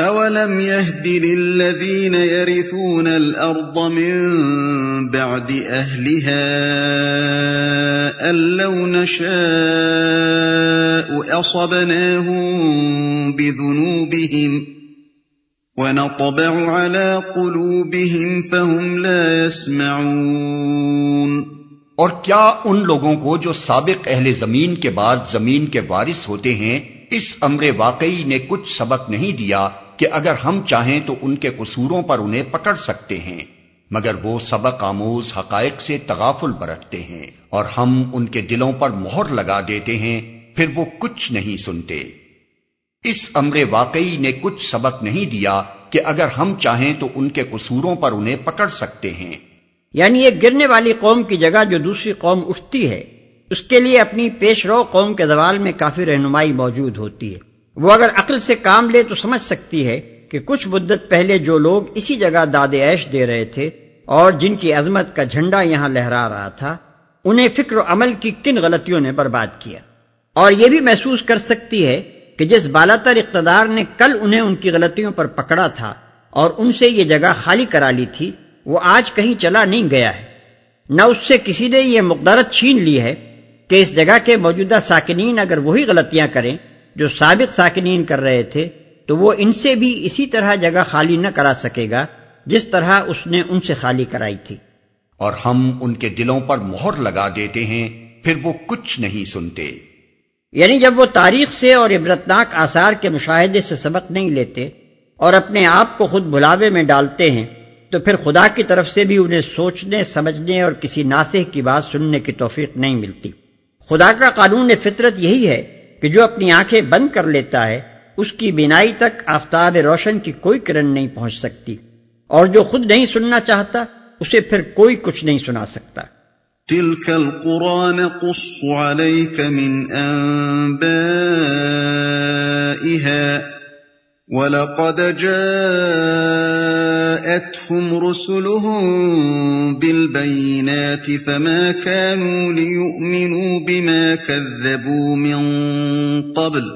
اولم يهد للذين يرثون الارض من بعد اهلها ان لو نشاء اصبناهم بذنوبهم ونطبع على قلوبهم فهم لا يسمعون اور کیا ان لوگوں کو جو سابق اہل زمین کے بعد زمین کے وارث ہوتے ہیں، اس امر واقعی نے کچھ سبق نہیں دیا کہ اگر ہم چاہیں تو ان کے قصوروں پر انہیں پکڑ سکتے ہیں، مگر وہ سبق آموز حقائق سے تغافل برتتے ہیں اور ہم ان کے دلوں پر مہر لگا دیتے ہیں، پھر وہ کچھ نہیں سنتے۔ اس امر واقعی نے کچھ سبق نہیں دیا کہ اگر ہم چاہیں تو ان کے قصوروں پر انہیں پکڑ سکتے ہیں۔ یعنی ایک گرنے والی قوم کی جگہ جو دوسری قوم اٹھتی ہے، اس کے لیے اپنی پیش رو قوم کے زوال میں کافی رہنمائی موجود ہوتی ہے۔ وہ اگر عقل سے کام لے تو سمجھ سکتی ہے کہ کچھ مدت پہلے جو لوگ اسی جگہ داد عیش دے رہے تھے اور جن کی عظمت کا جھنڈا یہاں لہرا رہا تھا، انہیں فکر و عمل کی کن غلطیوں نے برباد کیا۔ اور یہ بھی محسوس کر سکتی ہے کہ جس بالاتر اقتدار نے کل انہیں ان کی غلطیوں پر پکڑا تھا اور ان سے یہ جگہ خالی کرا لی تھی، وہ آج کہیں چلا نہیں گیا ہے۔ نہ اس سے کسی نے یہ مقدرت چھین لی ہے کہ اس جگہ کے موجودہ ساکنین اگر وہی غلطیاں کریں جو سابق ساکنین کر رہے تھے تو وہ ان سے بھی اسی طرح جگہ خالی نہ کرا سکے گا جس طرح اس نے ان سے خالی کرائی تھی۔ اور ہم ان کے دلوں پر مہر لگا دیتے ہیں پھر وہ کچھ نہیں سنتے۔ یعنی جب وہ تاریخ سے اور عبرتناک آثار کے مشاہدے سے سبق نہیں لیتے اور اپنے آپ کو خود بلاوے میں ڈالتے ہیں تو پھر خدا کی طرف سے بھی انہیں سوچنے سمجھنے اور کسی ناطے کی بات سننے کی توفیق نہیں ملتی۔ خدا کا قانون فطرت یہی ہے کہ جو اپنی آنکھیں بند کر لیتا ہے، اس کی بینائی تک آفتاب روشن کی کوئی کرن نہیں پہنچ سکتی۔ اور جو خود نہیں سننا چاہتا، اسے پھر کوئی کچھ نہیں سنا سکتا۔ تلك القرى نقص عليك من أنبائها ولقد جاءتهم رسلهم بالبينات فما كانوا ليؤمنوا بما كذبوا من قبل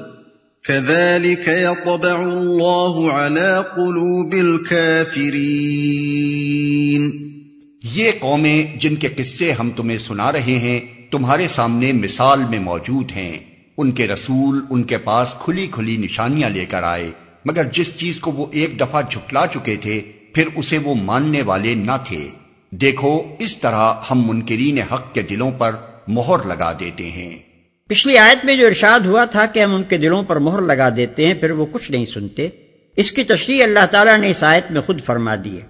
كذلك يطبع الله على قلوب الكافرين یہ قومیں جن کے قصے ہم تمہیں سنا رہے ہیں، تمہارے سامنے مثال میں موجود ہیں۔ ان کے رسول ان کے پاس کھلی کھلی نشانیاں لے کر آئے۔ مگر جس چیز کو وہ ایک دفعہ جھٹلا چکے تھے، پھر اسے وہ ماننے والے نہ تھے۔ دیکھو، اس طرح ہم منکرین حق کے دلوں پر مہر لگا دیتے ہیں۔ پچھلی آیت میں جو ارشاد ہوا تھا کہ ہم ان کے دلوں پر مہر لگا دیتے ہیں، پھر وہ کچھ نہیں سنتے۔ اس کی تشریح اللہ تعالیٰ نے اس آیت میں خود فرما دی ہے۔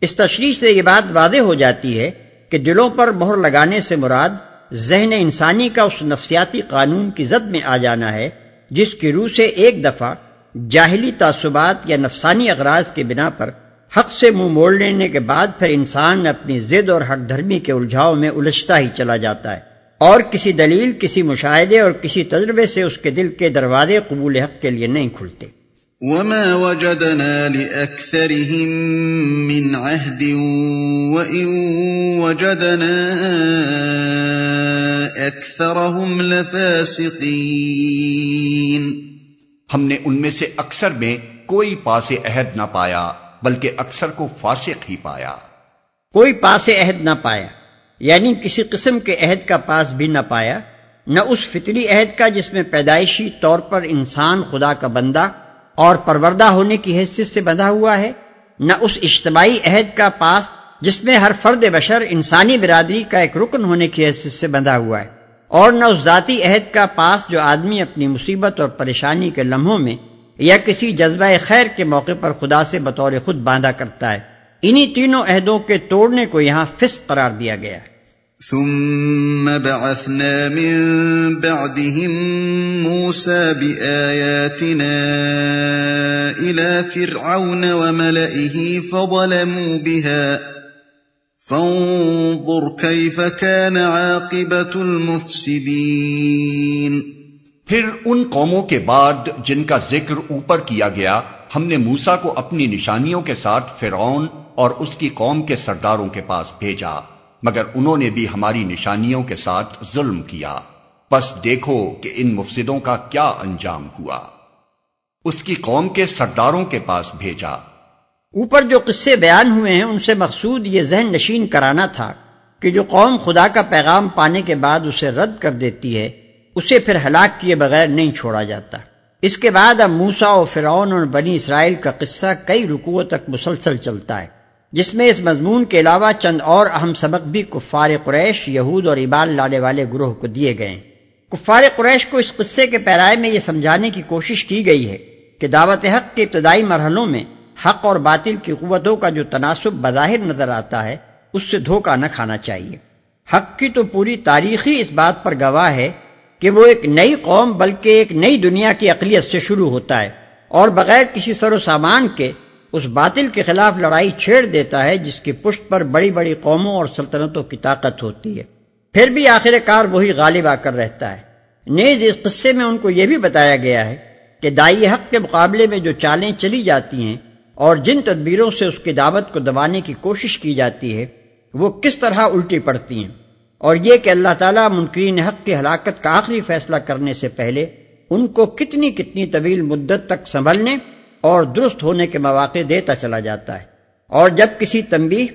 اس تشریح سے یہ بات واضح ہو جاتی ہے کہ دلوں پر مہر لگانے سے مراد ذہن انسانی کا اس نفسیاتی قانون کی زد میں آ جانا ہے، جس کی روح سے ایک دفعہ جاہلی تعصبات یا نفسانی اغراض کے بنا پر حق سے منہ موڑ لینے کے بعد پھر انسان اپنی ضد اور حق دھرمی کے الجھاؤ میں الجھتا ہی چلا جاتا ہے۔ اور کسی دلیل، کسی مشاہدے اور کسی تجربے سے اس کے دل کے دروازے قبول حق کے لیے نہیں کھلتے۔ وما وجدنا لأكثرهم من عهد وإن وجدنا أكثرهم لفاسقين۔ ہم نے ان میں سے اکثر میں کوئی پاس عہد نہ پایا، بلکہ اکثر کو فاسق ہی پایا۔ کوئی پاس عہد نہ پایا یعنی کسی قسم کے عہد کا پاس بھی نہ پایا، نہ اس فطری عہد کا جس میں پیدائشی طور پر انسان خدا کا بندہ اور پروردہ ہونے کی حیثیت سے بندھا ہوا ہے، نہ اس اجتماعی عہد کا پاس جس میں ہر فرد بشر انسانی برادری کا ایک رکن ہونے کی حیثیت سے بندھا ہوا ہے۔ اور نہ اس ذاتی عہد کا پاس جو آدمی اپنی مصیبت اور پریشانی کے لمحوں میں یا کسی جذبہ خیر کے موقع پر خدا سے بطور خود باندھا کرتا ہے۔ انہی تینوں عہدوں کے توڑنے کو یہاں فسق قرار دیا گیا۔ ثم بعثنا من بعدهم موسى بآياتنا إلى فرعون وملئه فظلموا بها۔ فانظر كيف كان عاقبة المفسدين۔ پھر ان قوموں کے بعد جن کا ذکر اوپر کیا گیا، ہم نے موسا کو اپنی نشانیوں کے ساتھ فرعون اور اس کی قوم کے سرداروں کے پاس بھیجا، مگر انہوں نے بھی ہماری نشانیوں کے ساتھ ظلم کیا۔ بس دیکھو کہ ان مفسدوں کا کیا انجام ہوا۔ اس کی قوم کے سرداروں کے پاس بھیجا۔ اوپر جو قصے بیان ہوئے ہیں، ان سے مقصود یہ ذہن نشین کرانا تھا کہ جو قوم خدا کا پیغام پانے کے بعد اسے رد کر دیتی ہے، اسے پھر ہلاک کیے بغیر نہیں چھوڑا جاتا۔ اس کے بعد اب موسا و فرعون اور بنی اسرائیل کا قصہ کئی رکوعوں تک مسلسل چلتا ہے، جس میں اس مضمون کے علاوہ چند اور اہم سبق بھی کفار قریش، یہود اور ابال لانے والے گروہ کو دیے گئے کفار قریش کو اس قصے کے پیرائے میں یہ سمجھانے کی کوشش کی گئی ہے کہ دعوت حق کے ابتدائی مرحلوں میں حق اور باطل کی قوتوں کا جو تناسب بظاہر نظر آتا ہے، اس سے دھوکہ نہ کھانا چاہیے۔ حق کی تو پوری تاریخی اس بات پر گواہ ہے کہ وہ ایک نئی قوم بلکہ ایک نئی دنیا کی اقلیت سے شروع ہوتا ہے اور بغیر کسی سر و سامان کے اس باطل کے خلاف لڑائی چھیڑ دیتا ہے، جس کی پشت پر بڑی بڑی قوموں اور سلطنتوں کی طاقت ہوتی ہے۔ پھر بھی آخر کار وہی غالب آ کر رہتا ہے۔ نیز اس قصے میں ان کو یہ بھی بتایا گیا ہے کہ دائی حق کے مقابلے میں جو چالیں چلی جاتی ہیں اور جن تدبیروں سے اس کی دعوت کو دبانے کی کوشش کی جاتی ہے، وہ کس طرح الٹی پڑتی ہیں؟ اور یہ کہ اللہ تعالیٰ منکرین حق کی ہلاکت کا آخری فیصلہ کرنے سے پہلے ان کو کتنی کتنی طویل مدت تک سنبھلنے اور درست ہونے کے مواقع دیتا چلا جاتا ہے۔ اور جب کسی تنبیہ،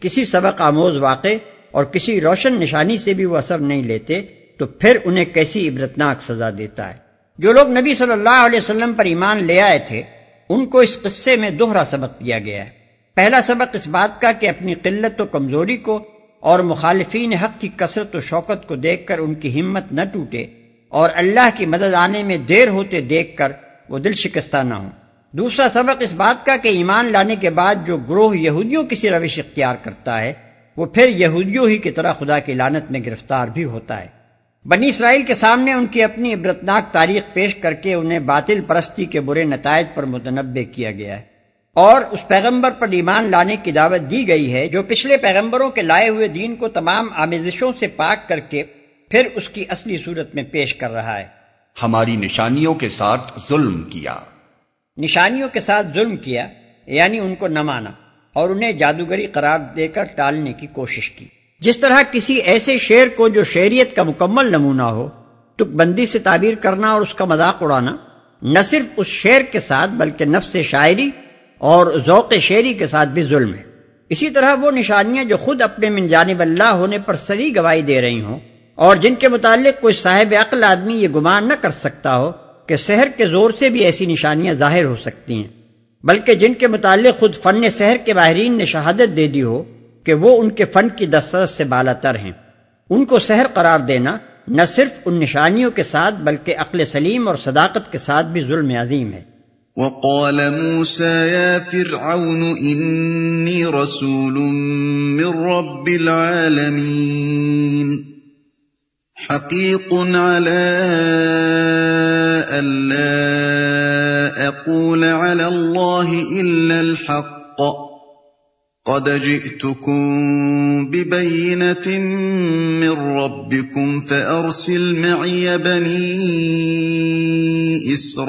کسی سبق آموز واقع اور کسی روشن نشانی سے بھی وہ اثر نہیں لیتے، تو پھر انہیں کیسی عبرتناک سزا دیتا ہے؟ جو لوگ نبی صلی اللہ علیہ وسلم پر ایمان لے آئے تھے ان کو اس قصے میں دوہرا سبق دیا گیا ہے۔ پہلا سبق اس بات کا کہ اپنی قلت و کمزوری کو اور مخالفین حق کی کثرت و شوکت کو دیکھ کر ان کی ہمت نہ ٹوٹے اور اللہ کی مدد آنے میں دیر ہوتے دیکھ کر وہ دل شکستہ نہ ہوں۔ دوسرا سبق اس بات کا کہ ایمان لانے کے بعد جو گروہ یہودیوں کسی روش اختیار کرتا ہے، وہ پھر یہودیوں ہی کی طرح خدا کی لانت میں گرفتار بھی ہوتا ہے۔ بنی اسرائیل کے سامنے ان کی اپنی عبرتناک تاریخ پیش کر کے انہیں باطل پرستی کے برے نتائج پر متنوع کیا گیا ہے۔ اور اس پیغمبر پر ایمان لانے کی دعوت دی گئی ہے جو پچھلے پیغمبروں کے لائے ہوئے دین کو تمام آمیزشوں سے پاک کر کے پھر اس کی اصلی صورت میں پیش کر رہا ہے۔ ہماری نشانیوں کے ساتھ ظلم کیا۔ نشانیوں کے ساتھ ظلم کیا یعنی ان کو نہ مانا اور انہیں جادوگری قرار دے کر ٹالنے کی کوشش کی۔ جس طرح کسی ایسے شعر کو جو شعریت کا مکمل نمونہ ہو تک بندی سے تعبیر کرنا اور اس کا مذاق اڑانا نہ صرف اس شعر کے ساتھ بلکہ نفس شاعری اور ذوق شعری کے ساتھ بھی ظلم ہے۔ اسی طرح وہ نشانیاں جو خود اپنے من جانب اللہ ہونے پر سری گواہی دے رہی ہوں اور جن کے متعلق کوئی صاحب عقل آدمی یہ گمان نہ کر سکتا ہو کہ سحر کے زور سے بھی ایسی نشانیاں ظاہر ہو سکتی ہیں، بلکہ جن کے متعلق خود فن سحر کے ماہرین نے شہادت دے دی ہو کہ وہ ان کے فن کی دسترس سے بالا تر ہیں۔ ان کو سحر قرار دینا نہ صرف ان نشانیوں کے ساتھ بلکہ عقل سلیم اور صداقت کے ساتھ بھی ظلم عظیم ہے۔ وقال موسى يا فرعون إني رسول من رب العالمين۔ حقيق على ألا أقول على الله إلا الحق۔ قد جئتكم ببينة من ربكم فأرسل معي بني إسرائيل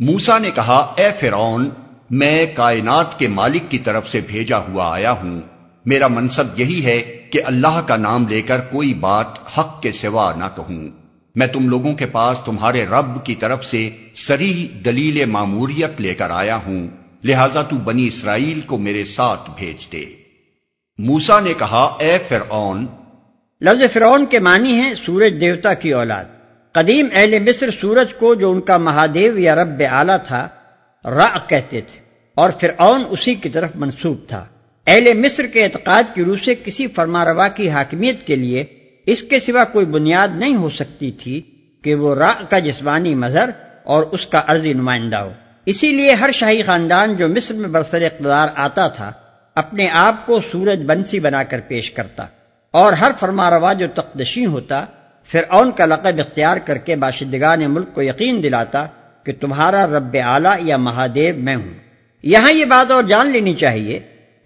موسا نے کہا، اے فرعون، میں کائنات کے مالک کی طرف سے بھیجا ہوا آیا ہوں۔ میرا منصب یہی ہے کہ اللہ کا نام لے کر کوئی بات حق کے سوا نہ کہوں۔ میں تم لوگوں کے پاس تمہارے رب کی طرف سے سری دلیل معموریت لے کر آیا ہوں، لہذا تو بنی اسرائیل کو میرے ساتھ بھیج دے۔ موسا نے کہا، اے فرعون، لفظ فرعون کے معنی ہے سورج دیوتا کی اولاد۔ قدیم اہل مصر سورج کو جو ان کا مہادیو یا رب اعلی تھا، را کہتے تھے، اور فرعون اسی کی طرف منسوب تھا۔ اہل مصر کے اعتقاد کی روح سے کسی فرما روا کی حاکمیت کے لیے اس کے سوا کوئی بنیاد نہیں ہو سکتی تھی کہ وہ را کا جسمانی مظہر اور اس کا عرضی نمائندہ ہو۔ اسی لیے ہر شاہی خاندان جو مصر میں برسر اقتدار آتا تھا، اپنے آپ کو سورج بنسی بنا کر پیش کرتا اور ہر فرما روا جو تقدشی ہوتا پھر اون کا لقب اختیار کر کے باشندگان ملک کو یقین دلاتا کہ تمہارا رب اعلی یا مہادیو میں ہوں۔ یہاں یہ بات اور جان لینی چاہیے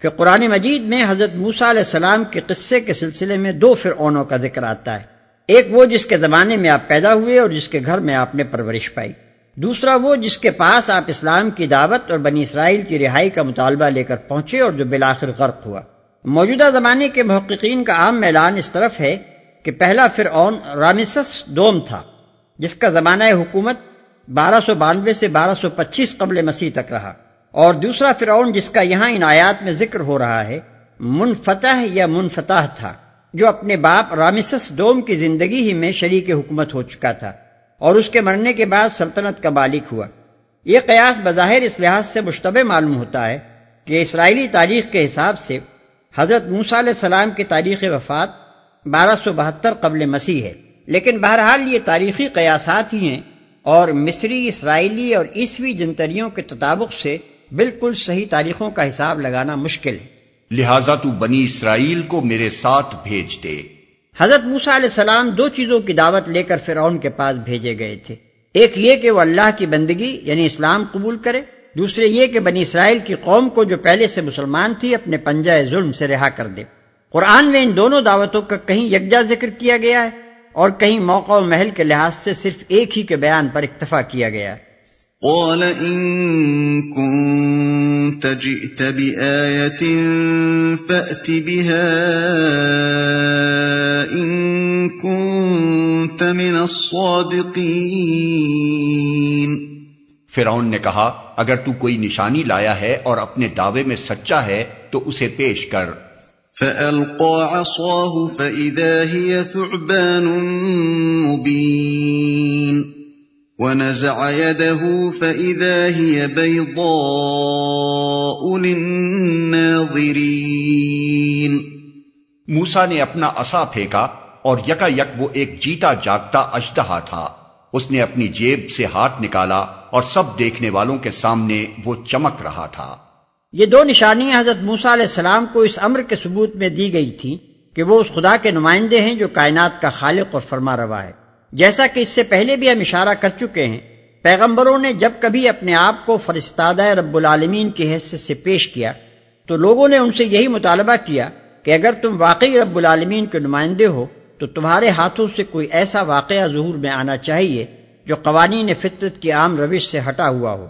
کہ قرآن مجید میں حضرت موسا علیہ السلام کے قصے کے سلسلے میں دو فرعونوں کا ذکر آتا ہے۔ ایک وہ جس کے زمانے میں آپ پیدا ہوئے اور جس کے گھر میں آپ نے پرورش پائی۔ دوسرا وہ جس کے پاس آپ اسلام کی دعوت اور بنی اسرائیل کی رہائی کا مطالبہ لے کر پہنچے اور جو بلاخر غرق ہوا۔ موجودہ زمانے کے محققین کا عام اعلان اس طرف ہے کہ پہلا فرعون رامسس دوم تھا، جس کا زمانہ حکومت بارہ سو بانوے سے بارہ سو پچیس قبل مسیح تک رہا۔ اور دوسرا فرعون جس کا یہاں ان آیات میں ذکر ہو رہا ہے، منفتح یا منفتح تھا، جو اپنے باپ رامسس دوم کی زندگی ہی میں شریک حکومت ہو چکا تھا، اور اس کے مرنے کے بعد سلطنت کا مالک ہوا۔ یہ قیاس بظاہر اس لحاظ سے مشتبہ معلوم ہوتا ہے کہ اسرائیلی تاریخ کے حساب سے حضرت موسیٰ علیہ السلام کی تاریخ وفات بارہ سو بہتر قبل مسیح ہے۔ لیکن بہرحال یہ تاریخی قیاسات ہی ہیں اور مصری، اسرائیلی اور عیسوی جنتریوں کے تطابق سے بالکل صحیح تاریخوں کا حساب لگانا مشکل ہے۔ لہذا تو بنی اسرائیل کو میرے ساتھ بھیج دے۔ حضرت موسا علیہ السلام دو چیزوں کی دعوت لے کر فرعون کے پاس بھیجے گئے تھے۔ ایک یہ کہ وہ اللہ کی بندگی یعنی اسلام قبول کرے۔ دوسرے یہ کہ بنی اسرائیل کی قوم کو جو پہلے سے مسلمان تھی اپنے پنجہ ظلم سے رہا کر دے۔ قرآن میں ان دونوں دعوتوں کا کہیں یکجا ذکر کیا گیا ہے اور کہیں موقع و محل کے لحاظ سے صرف ایک ہی کے بیان پر اکتفا کیا گیا ہے۔ قال ان كنت جئت بآية فأت بها ان كنت من الصادقين فرعون نے کہا اگر تو کوئی نشانی لایا ہے اور اپنے دعوے میں سچا ہے تو اسے پیش کر۔ فَأَلْقَى عَصَاهُ فَإِذَا هِيَ ثُعْبَانٌ مُبِينٌ۔ وَنَزَعَ يَدَهُ فَإِذَا هِيَ بَيْضَاءُ لِلنَّاظِرِينَ موسا نے اپنا عصا پھینکا اور یکا یک وہ ایک جیتا جاگتا اجدہا تھا۔ اس نے اپنی جیب سے ہاتھ نکالا اور سب دیکھنے والوں کے سامنے وہ چمک رہا تھا۔ یہ دو نشانیاں حضرت موسا علیہ السلام کو اس امر کے ثبوت میں دی گئی تھی کہ وہ اس خدا کے نمائندے ہیں جو کائنات کا خالق اور فرما روا ہے۔ جیسا کہ اس سے پہلے بھی ہم اشارہ کر چکے ہیں، پیغمبروں نے جب کبھی اپنے آپ کو فرستادہ رب العالمین کی حیثیت سے پیش کیا، تو لوگوں نے ان سے یہی مطالبہ کیا کہ اگر تم واقعی رب العالمین کے نمائندے ہو، تو تمہارے ہاتھوں سے کوئی ایسا واقعہ ظہور میں آنا چاہیے جو قوانین فطرت کی عام روش سے ہٹا ہوا ہو،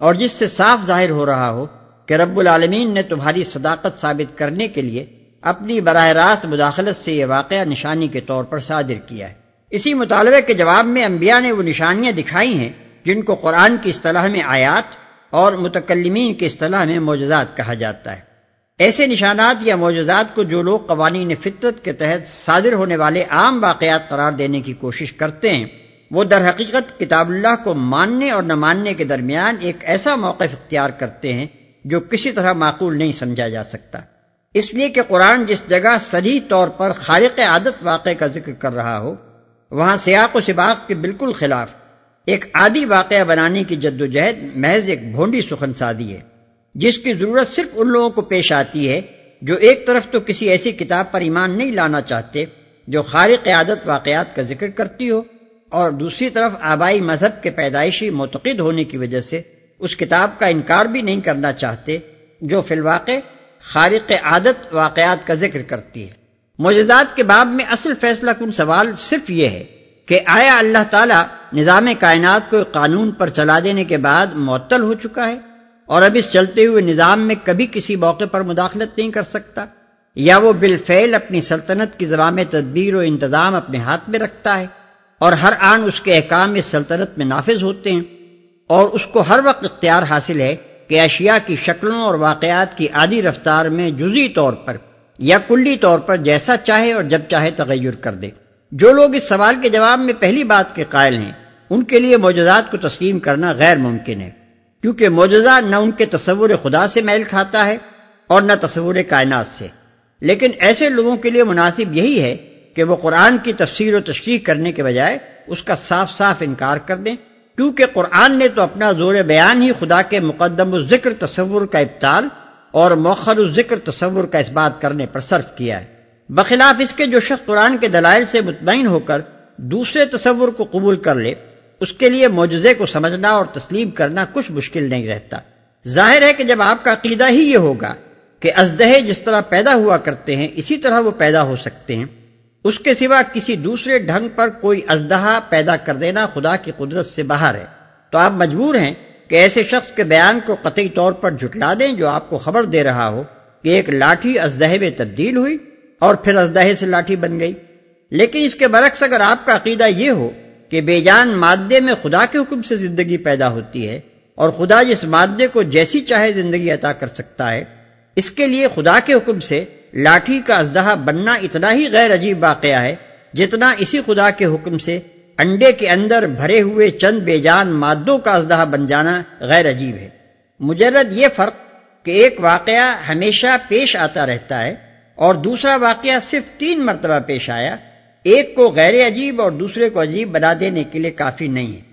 اور جس سے صاف ظاہر ہو رہا ہو کہ رب العالمین نے تمہاری صداقت ثابت کرنے کے لیے اپنی براہ راست مداخلت سے یہ واقعہ نشانی کے طور پر صادر کیا ہے۔ اسی مطالبے کے جواب میں انبیاء نے وہ نشانیاں دکھائی ہیں جن کو قرآن کی اصطلاح میں آیات اور متکلمین کی اصطلاح میں معجزات کہا جاتا ہے۔ ایسے نشانات یا معجزات کو جو لوگ قوانین فطرت کے تحت صادر ہونے والے عام واقعات قرار دینے کی کوشش کرتے ہیں، وہ در حقیقت کتاب اللہ کو ماننے اور نہ ماننے کے درمیان ایک ایسا موقف اختیار کرتے ہیں جو کسی طرح معقول نہیں سمجھا جا سکتا۔ اس لیے کہ قرآن جس جگہ سریح طور پر خالق عادت واقع کا ذکر کر رہا ہو وہاں سیاق و سباق کے بالکل خلاف ایک عادی واقعہ بنانے کی جد و جہد محض ایک بھونڈی سخن سادی ہے، جس کی ضرورت صرف ان لوگوں کو پیش آتی ہے جو ایک طرف تو کسی ایسی کتاب پر ایمان نہیں لانا چاہتے جو خارق عادت واقعات کا ذکر کرتی ہو اور دوسری طرف آبائی مذہب کے پیدائشی معتقد ہونے کی وجہ سے اس کتاب کا انکار بھی نہیں کرنا چاہتے جو فی الواقع خارق عادت واقعات کا ذکر کرتی ہے۔ معجزات کے باب میں اصل فیصلہ کن سوال صرف یہ ہے کہ آیا اللہ تعالیٰ نظام کائنات کو قانون پر چلا دینے کے بعد معطل ہو چکا ہے؟ اور اب اس چلتے ہوئے نظام میں کبھی کسی موقع پر مداخلت نہیں کر سکتا؟ یا وہ بالفعل اپنی سلطنت کی زبان تدبیر و انتظام اپنے ہاتھ میں رکھتا ہے اور ہر آن اس کے احکام اس سلطنت میں نافذ ہوتے ہیں؟ اور اس کو ہر وقت اختیار حاصل ہے کہ اشیاء کی شکلوں اور واقعات کی عادی رفتار میں جزی طور پر یا کلی طور پر جیسا چاہے اور جب چاہے تغیر کر دے۔ جو لوگ اس سوال کے جواب میں پہلی بات کے قائل ہیں، ان کے لیے معجزات کو تسلیم کرنا غیر ممکن ہے، کیونکہ معجزہ نہ ان کے تصور خدا سے میل کھاتا ہے اور نہ تصور کائنات سے۔ لیکن ایسے لوگوں کے لیے مناسب یہی ہے کہ وہ قرآن کی تفسیر و تشریح کرنے کے بجائے اس کا صاف صاف انکار کر دیں، کیونکہ قرآن نے تو اپنا زور بیان ہی خدا کے مقدم الذکر تصور کا ابتال اور موخر الذکر تصور کا اس بات کرنے پر صرف کیا ہے۔ بخلاف اس کے جو شخص قرآن کے دلائل سے مطمئن ہو کر دوسرے تصور کو قبول کر لے، اس کے لیے معجزے کو سمجھنا اور تسلیم کرنا کچھ مشکل نہیں رہتا۔ ظاہر ہے کہ جب آپ کا عقیدہ ہی یہ ہوگا کہ ازدہے جس طرح پیدا ہوا کرتے ہیں، اسی طرح وہ پیدا ہو سکتے ہیں۔ اس کے سوا کسی دوسرے ڈھنگ پر کوئی ازدہا پیدا کر دینا خدا کی قدرت سے باہر ہے۔ تو آپ مجبور ہیں کہ ایسے شخص کے بیان کو قطعی طور پر جھٹلا دیں جو آپ کو خبر دے رہا ہو کہ ایک لاٹھی ازدہے میں تبدیل ہوئی اور پھر ازدہے سے لاٹھی بن گئی۔ لیکن اس کے برعکس اگر آپ کا عقیدہ یہ ہو کہ بے جان مادے میں خدا کے حکم سے زندگی پیدا ہوتی ہے اور خدا جس مادے کو جیسی چاہے زندگی عطا کر سکتا ہے، اس کے لیے خدا کے حکم سے لاٹھی کا ازدہا بننا اتنا ہی غیر عجیب واقعہ ہے جتنا اسی خدا کے حکم سے انڈے کے اندر بھرے ہوئے چند بے جان مادوں کا ازدہ بن جانا غیر عجیب ہے۔ مجرد یہ فرق کہ ایک واقعہ ہمیشہ پیش آتا رہتا ہے اور دوسرا واقعہ صرف تین مرتبہ پیش آیا، ایک کو غیر عجیب اور دوسرے کو عجیب بنا دینے کے لیے کافی نہیں ہے۔